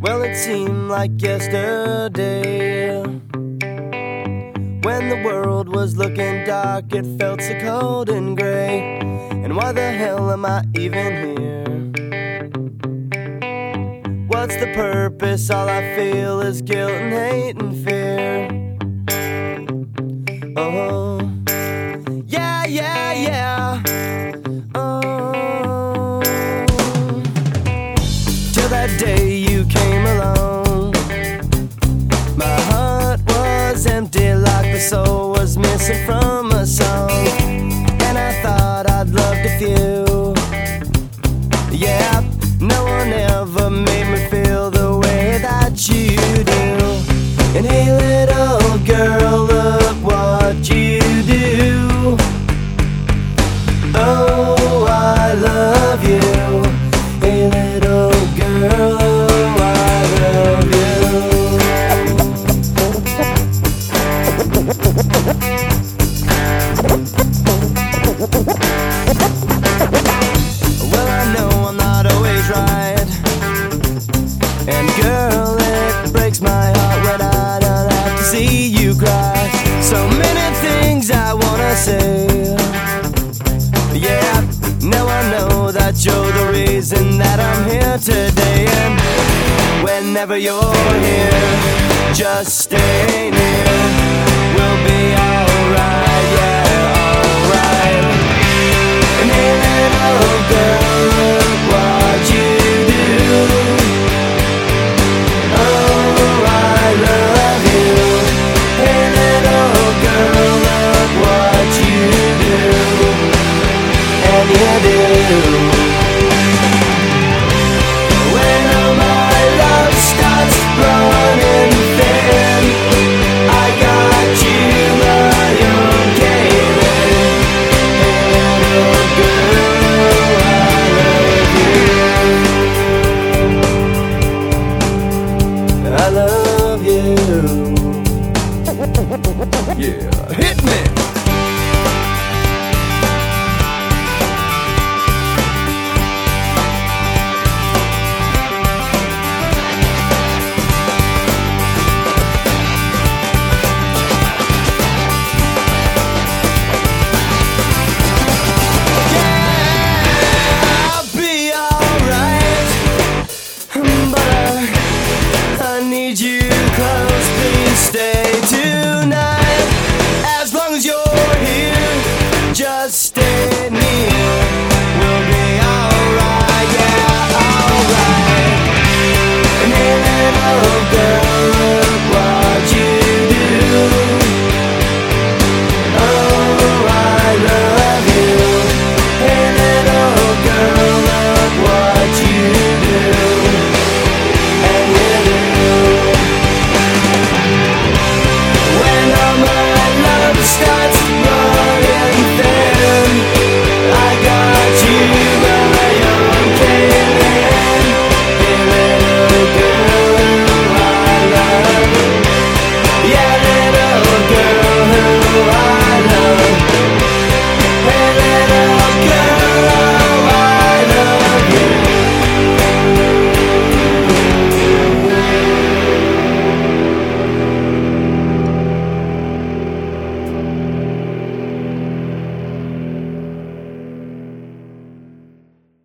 Well, it seemed like yesterday. When the world was looking dark, it felt so cold and gray. And why the hell am I even here? What's the purpose? All I feel is guilt and hate and fear. That day you came along. My heart was empty, like the soul was missing from a song. And I thought I'd loved a few. Yeah, no one ever made me feel the way that you do. Say. Yeah, now I know that you're the reason that I'm here today. And whenever you're here, just stay near. We'll be alright, Hit me.